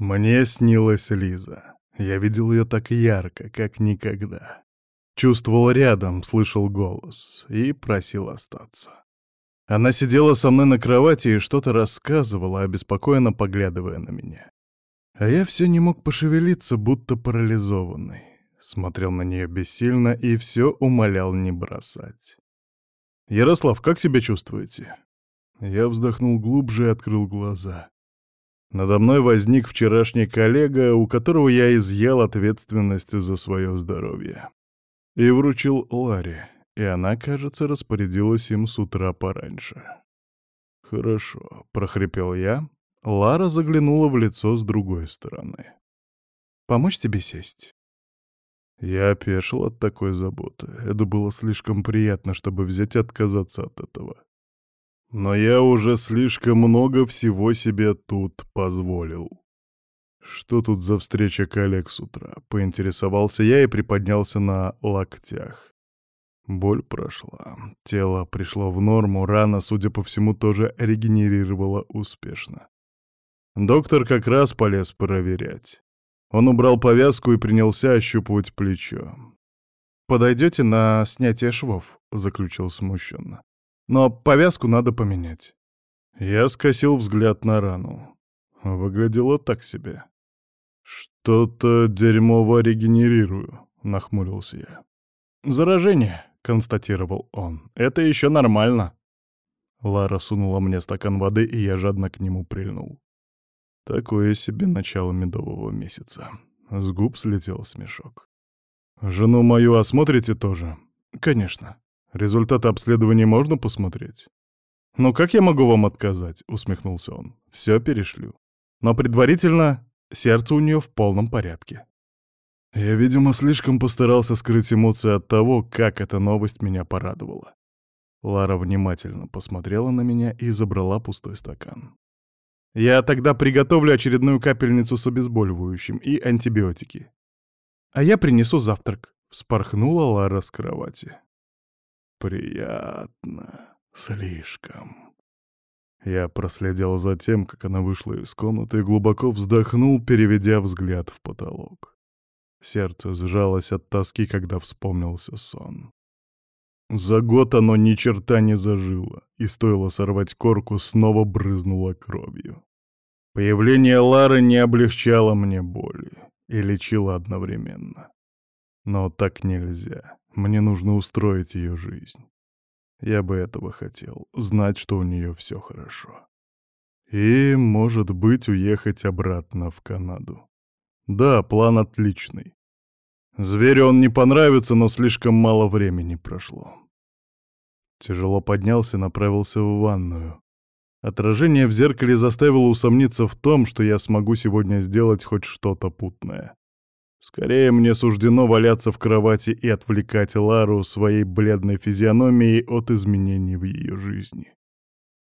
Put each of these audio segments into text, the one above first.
Мне снилась Лиза. Я видел ее так ярко, как никогда. Чувствовал рядом, слышал голос и просил остаться. Она сидела со мной на кровати и что-то рассказывала, обеспокоенно поглядывая на меня. А я все не мог пошевелиться, будто парализованный. Смотрел на нее бессильно и все умолял не бросать. «Ярослав, как себя чувствуете?» Я вздохнул глубже и открыл глаза. Надо мной возник вчерашний коллега, у которого я изъял ответственность за свое здоровье. И вручил Ларе, и она, кажется, распорядилась им с утра пораньше. «Хорошо», — прохрипел я. Лара заглянула в лицо с другой стороны. «Помочь тебе сесть?» Я опешил от такой заботы. Это было слишком приятно, чтобы взять и отказаться от этого. Но я уже слишком много всего себе тут позволил. Что тут за встреча коллег с утра? Поинтересовался я и приподнялся на локтях. Боль прошла. Тело пришло в норму, рана, судя по всему, тоже регенерировала успешно. Доктор как раз полез проверять. Он убрал повязку и принялся ощупывать плечо. «Подойдете на снятие швов», — заключил смущенно. Но повязку надо поменять. Я скосил взгляд на рану. Выглядело так себе. «Что-то дерьмово регенерирую», — нахмурился я. «Заражение», — констатировал он. «Это еще нормально». Лара сунула мне стакан воды, и я жадно к нему прильнул. Такое себе начало медового месяца. С губ слетел смешок. «Жену мою осмотрите тоже?» «Конечно». Результаты обследования можно посмотреть? «Ну как я могу вам отказать?» — усмехнулся он. «Все перешлю. Но предварительно сердце у нее в полном порядке». Я, видимо, слишком постарался скрыть эмоции от того, как эта новость меня порадовала. Лара внимательно посмотрела на меня и забрала пустой стакан. «Я тогда приготовлю очередную капельницу с обезболивающим и антибиотики. А я принесу завтрак», — вспорхнула Лара с кровати. Приятно. Слишком. Я проследил за тем, как она вышла из комнаты и глубоко вздохнул, переведя взгляд в потолок. Сердце сжалось от тоски, когда вспомнился сон. За год оно ни черта не зажило, и стоило сорвать корку, снова брызнуло кровью. Появление Лары не облегчало мне боли и лечило одновременно. Но так нельзя. Мне нужно устроить ее жизнь. Я бы этого хотел, знать, что у нее все хорошо. И, может быть, уехать обратно в Канаду. Да, план отличный. Зверю он не понравится, но слишком мало времени прошло. Тяжело поднялся и направился в ванную. Отражение в зеркале заставило усомниться в том, что я смогу сегодня сделать хоть что-то путное. Скорее мне суждено валяться в кровати и отвлекать Лару своей бледной физиономией от изменений в ее жизни.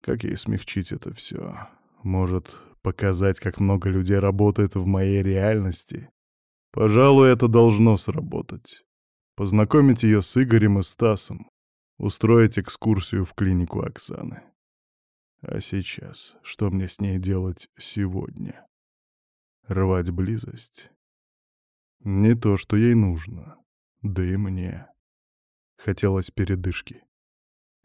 Как ей смягчить это все? Может, показать, как много людей работает в моей реальности? Пожалуй, это должно сработать. Познакомить ее с Игорем и Стасом. Устроить экскурсию в клинику Оксаны. А сейчас, что мне с ней делать сегодня? Рвать близость? Не то, что ей нужно. Да и мне. Хотелось передышки.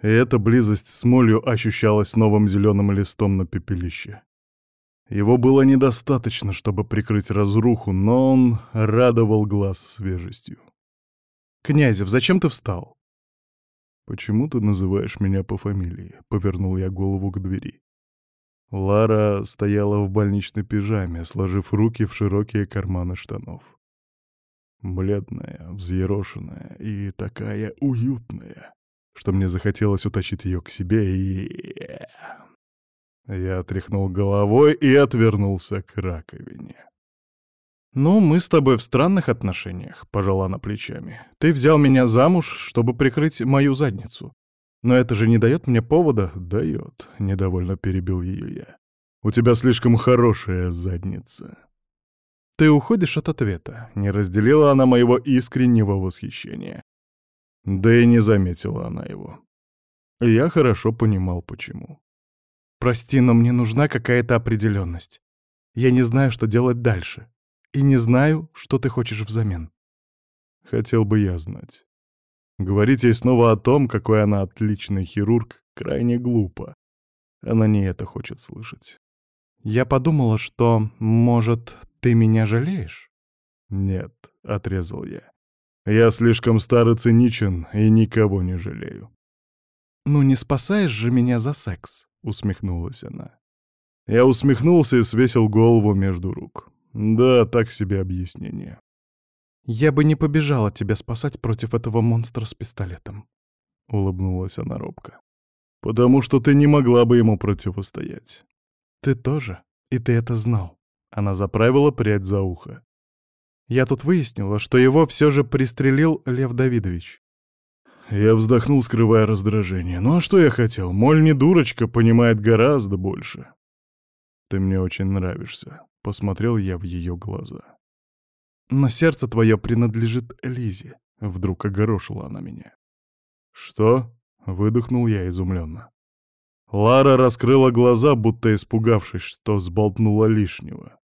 И эта близость с молью ощущалась новым зеленым листом на пепелище. Его было недостаточно, чтобы прикрыть разруху, но он радовал глаз свежестью. «Князев, зачем ты встал?» «Почему ты называешь меня по фамилии?» — повернул я голову к двери. Лара стояла в больничной пижаме, сложив руки в широкие карманы штанов. Бледная, взъерошенная и такая уютная, что мне захотелось утащить ее к себе и... Я отряхнул головой и отвернулся к раковине. «Ну, мы с тобой в странных отношениях», — пожала она плечами. «Ты взял меня замуж, чтобы прикрыть мою задницу. Но это же не дает мне повода?» «Дает», — недовольно перебил ее я. «У тебя слишком хорошая задница». «Ты уходишь от ответа», — не разделила она моего искреннего восхищения. Да и не заметила она его. Я хорошо понимал, почему. «Прости, но мне нужна какая-то определенность. Я не знаю, что делать дальше. И не знаю, что ты хочешь взамен. Хотел бы я знать. Говорить ей снова о том, какой она отличный хирург, крайне глупо. Она не это хочет слышать. Я подумала, что, может, ты меня жалеешь? Нет, — отрезал я. Я слишком стар и циничен, и никого не жалею. «Ну не спасаешь же меня за секс?» — усмехнулась она. Я усмехнулся и свесил голову между рук. Да, так себе объяснение. «Я бы не побежала тебя спасать против этого монстра с пистолетом», — улыбнулась она робко. «Потому что ты не могла бы ему противостоять». «Ты тоже, и ты это знал». Она заправила прядь за ухо. «Я тут выяснила, что его все же пристрелил Лев Давидович». Я вздохнул, скрывая раздражение. «Ну а что я хотел? Моль не дурочка, понимает гораздо больше». «Ты мне очень нравишься», — посмотрел я в ее глаза. «Но сердце твое принадлежит Лизе», — вдруг огорошила она меня. «Что?» — выдохнул я изумленно. Лара раскрыла глаза, будто испугавшись, что сболтнула лишнего.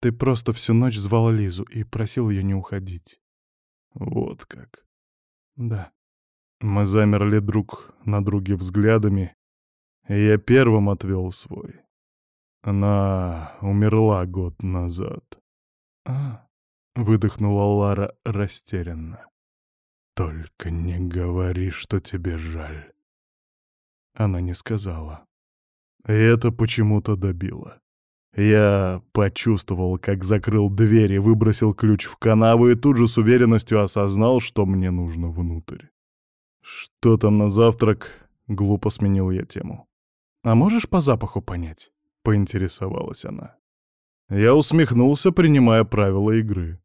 «Ты просто всю ночь звал Лизу и просил ее не уходить». «Вот как». «Да». Мы замерли друг на друге взглядами, и я первым отвел свой. Она умерла год назад. «А...» — выдохнула Лара растерянно. «Только не говори, что тебе жаль». Она не сказала. И это почему-то добило. Я почувствовал, как закрыл дверь и выбросил ключ в канаву, и тут же с уверенностью осознал, что мне нужно внутрь. «Что там на завтрак?» — глупо сменил я тему. «А можешь по запаху понять?» — поинтересовалась она. Я усмехнулся, принимая правила игры.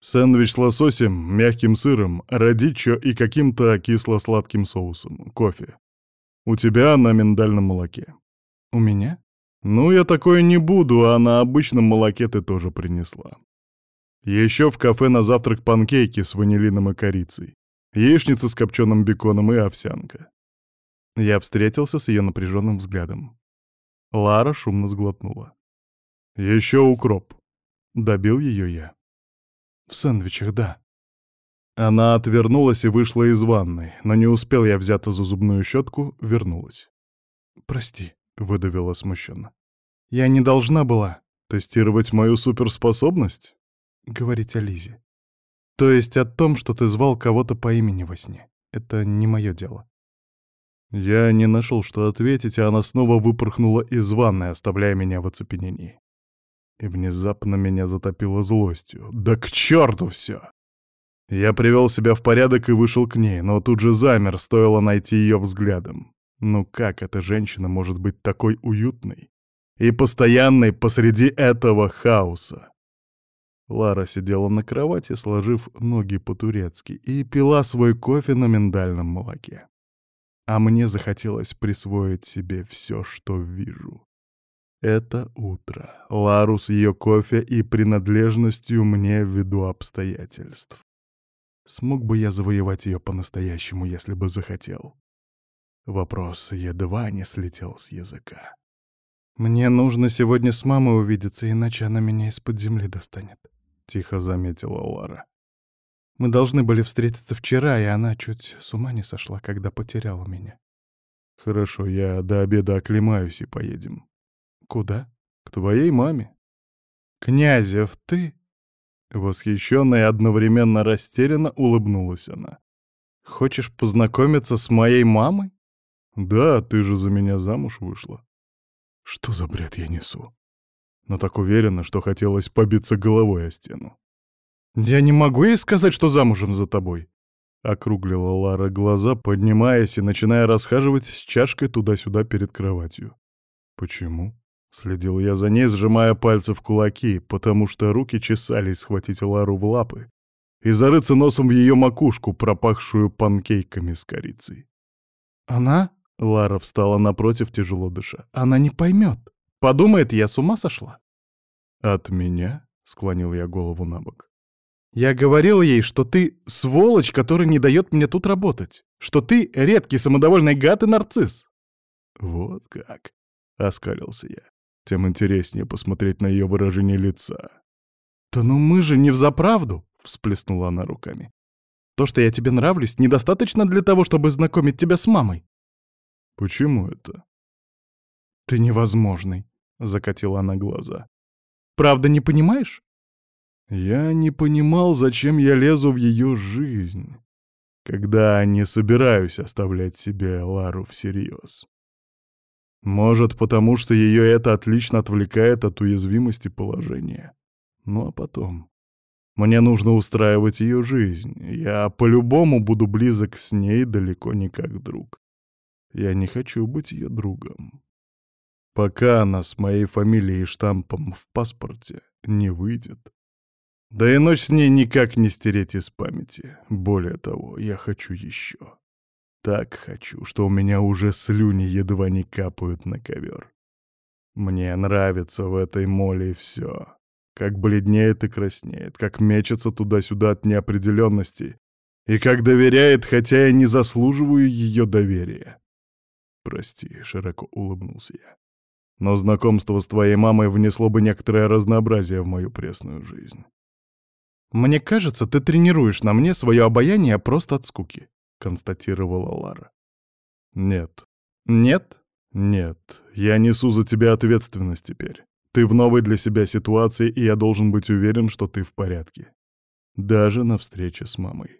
Сэндвич с лососем, мягким сыром, радичо и каким-то кисло-сладким соусом, кофе. У тебя на миндальном молоке. У меня? Ну, я такое не буду, а на обычном молоке ты тоже принесла. Еще в кафе на завтрак панкейки с ванилином и корицей, яичница с копченым беконом и овсянка. Я встретился с ее напряженным взглядом. Лара шумно сглотнула. «Еще укроп». Добил ее я. «В сэндвичах, да». Она отвернулась и вышла из ванной, но не успел я взяться за зубную щетку, вернулась. «Прости», — выдавила смущенно. «Я не должна была...» «Тестировать мою суперспособность?» «Говорить о Лизе. То есть о том, что ты звал кого-то по имени во сне. Это не мое дело». Я не нашел, что ответить, а она снова выпорхнула из ванной, оставляя меня в оцепенении. И внезапно меня затопило злостью. Да к черту все! Я привел себя в порядок и вышел к ней, но тут же замер, стоило найти ее взглядом. Ну как эта женщина может быть такой уютной и постоянной посреди этого хаоса? Лара сидела на кровати, сложив ноги по-турецки, и пила свой кофе на миндальном молоке а мне захотелось присвоить себе все, что вижу. Это утро, Лару с ее кофе и принадлежностью мне ввиду обстоятельств. Смог бы я завоевать ее по-настоящему, если бы захотел? Вопрос едва не слетел с языка. «Мне нужно сегодня с мамой увидеться, иначе она меня из-под земли достанет», — тихо заметила Лара. Мы должны были встретиться вчера, и она чуть с ума не сошла, когда потеряла меня. Хорошо, я до обеда оклемаюсь и поедем. Куда? К твоей маме. Князев, ты? Восхищенно и одновременно растерянно улыбнулась она. Хочешь познакомиться с моей мамой? Да, ты же за меня замуж вышла. Что за бред я несу? Но так уверенно, что хотелось побиться головой о стену. «Я не могу ей сказать, что замужем за тобой», — округлила Лара глаза, поднимаясь и начиная расхаживать с чашкой туда-сюда перед кроватью. «Почему?» — следил я за ней, сжимая пальцы в кулаки, потому что руки чесались схватить Лару в лапы и зарыться носом в ее макушку, пропахшую панкейками с корицей. «Она?» — Лара встала напротив, тяжело дыша. «Она не поймет. Подумает, я с ума сошла». «От меня?» — склонил я голову на бок. Я говорил ей, что ты сволочь, который не дает мне тут работать. Что ты редкий самодовольный гад и нарцисс. Вот как, — оскалился я. тем интереснее посмотреть на ее выражение лица. «Да ну мы же не взаправду!» — всплеснула она руками. «То, что я тебе нравлюсь, недостаточно для того, чтобы знакомить тебя с мамой». «Почему это?» «Ты невозможный», — закатила она глаза. «Правда не понимаешь?» Я не понимал, зачем я лезу в ее жизнь, когда не собираюсь оставлять себе Лару всерьез. Может, потому что ее это отлично отвлекает от уязвимости положения. Ну а потом... Мне нужно устраивать ее жизнь. Я по-любому буду близок с ней далеко не как друг. Я не хочу быть ее другом. Пока она с моей фамилией и штампом в паспорте не выйдет. Да и ночь с ней никак не стереть из памяти. Более того, я хочу еще. Так хочу, что у меня уже слюни едва не капают на ковер. Мне нравится в этой моле все. Как бледнеет и краснеет, как мечется туда-сюда от неопределенности, и как доверяет, хотя я не заслуживаю ее доверия. Прости, широко улыбнулся я. Но знакомство с твоей мамой внесло бы некоторое разнообразие в мою пресную жизнь. «Мне кажется, ты тренируешь на мне свое обаяние просто от скуки», — констатировала Лара. «Нет». «Нет?» «Нет. Я несу за тебя ответственность теперь. Ты в новой для себя ситуации, и я должен быть уверен, что ты в порядке. Даже на встрече с мамой.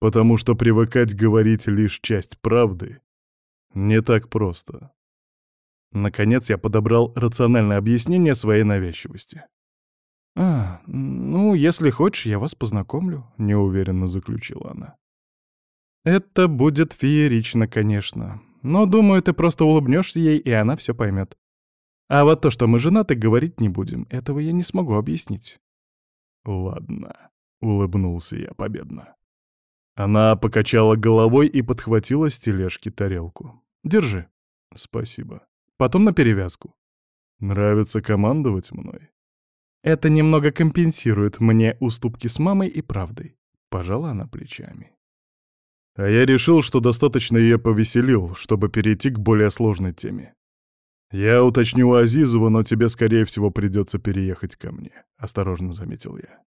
Потому что привыкать говорить лишь часть правды не так просто». Наконец я подобрал рациональное объяснение своей навязчивости. «А, ну, если хочешь, я вас познакомлю», — неуверенно заключила она. «Это будет феерично, конечно, но, думаю, ты просто улыбнешься ей, и она все поймет. А вот то, что мы женаты, говорить не будем, этого я не смогу объяснить». «Ладно», — улыбнулся я победно. Она покачала головой и подхватила с тележки тарелку. «Держи». «Спасибо». «Потом на перевязку». «Нравится командовать мной?» Это немного компенсирует мне уступки с мамой и правдой. Пожала она плечами. А я решил, что достаточно ее повеселил, чтобы перейти к более сложной теме. «Я уточню Азизова, но тебе, скорее всего, придется переехать ко мне», — осторожно заметил я.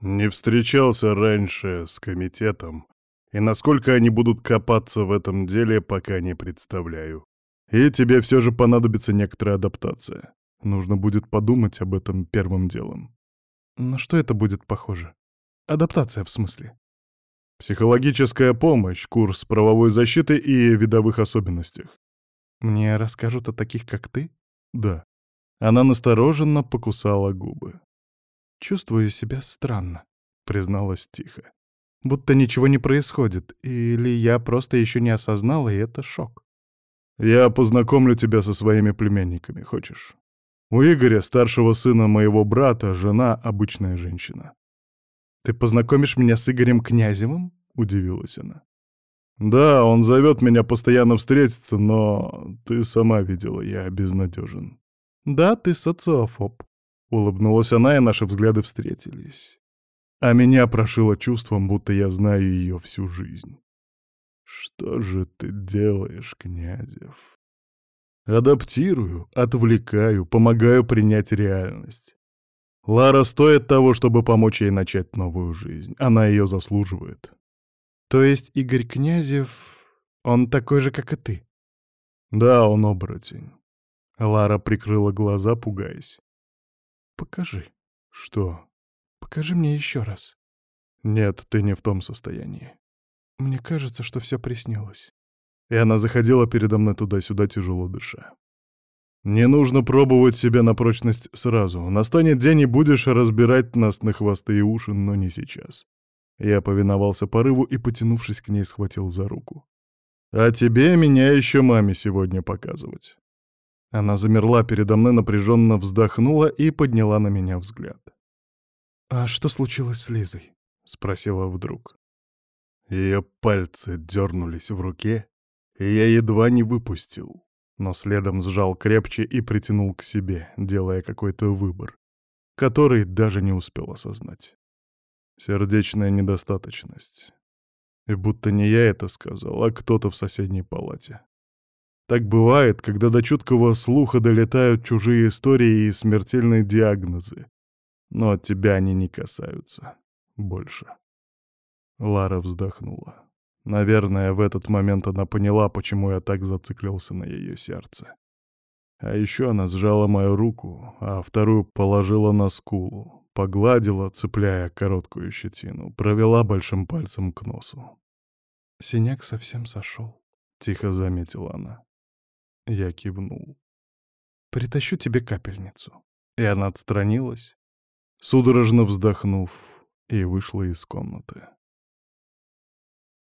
Не встречался раньше с комитетом, и насколько они будут копаться в этом деле, пока не представляю. И тебе все же понадобится некоторая адаптация. Нужно будет подумать об этом первым делом. На что это будет похоже? Адаптация, в смысле? Психологическая помощь, курс правовой защиты и видовых особенностях. Мне расскажут о таких, как ты? Да. Она настороженно покусала губы. Чувствую себя странно, призналась тихо. Будто ничего не происходит, или я просто еще не осознала, и это шок. Я познакомлю тебя со своими племянниками, хочешь? У Игоря, старшего сына моего брата, жена — обычная женщина. «Ты познакомишь меня с Игорем Князевым?» — удивилась она. «Да, он зовет меня постоянно встретиться, но ты сама видела, я безнадежен». «Да, ты социофоб», — улыбнулась она, и наши взгляды встретились. А меня прошило чувством, будто я знаю ее всю жизнь. «Что же ты делаешь, Князев?» Адаптирую, отвлекаю, помогаю принять реальность. Лара стоит того, чтобы помочь ей начать новую жизнь. Она ее заслуживает. То есть Игорь Князев, он такой же, как и ты? Да, он оборотень. Лара прикрыла глаза, пугаясь. Покажи. Что? Покажи мне еще раз. Нет, ты не в том состоянии. Мне кажется, что все приснилось и она заходила передо мной туда-сюда, тяжело дыша. «Не нужно пробовать себя на прочность сразу. Настанет день, и будешь разбирать нас на хвосты и уши, но не сейчас». Я повиновался порыву и, потянувшись к ней, схватил за руку. «А тебе меня еще маме сегодня показывать». Она замерла передо мной, напряженно вздохнула и подняла на меня взгляд. «А что случилось с Лизой?» — спросила вдруг. Ее пальцы дернулись в руке, и я едва не выпустил, но следом сжал крепче и притянул к себе, делая какой-то выбор, который даже не успел осознать. Сердечная недостаточность. И будто не я это сказал, а кто-то в соседней палате. Так бывает, когда до чуткого слуха долетают чужие истории и смертельные диагнозы. Но от тебя они не касаются. Больше. Лара вздохнула. Наверное, в этот момент она поняла, почему я так зациклился на ее сердце. А еще она сжала мою руку, а вторую положила на скулу, погладила, цепляя короткую щетину, провела большим пальцем к носу. «Синяк совсем сошел», — тихо заметила она. Я кивнул. «Притащу тебе капельницу». И она отстранилась, судорожно вздохнув, и вышла из комнаты.